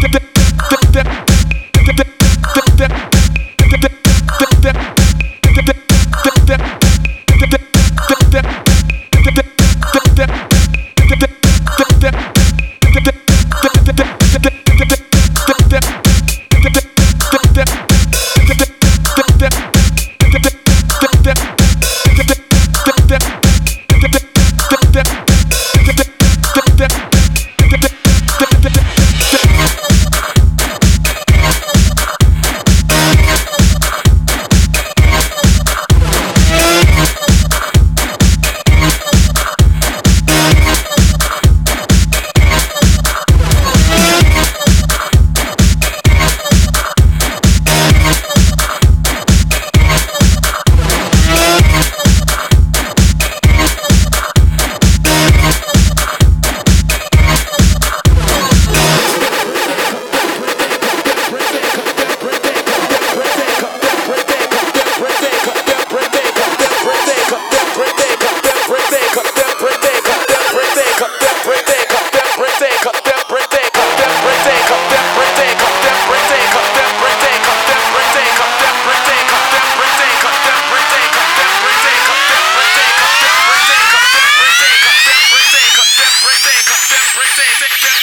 that, that, that, Let's.